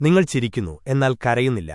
നിങ്ങൾ ചിരിക്കുന്നു എന്നാൽ കരയുന്നില്ല.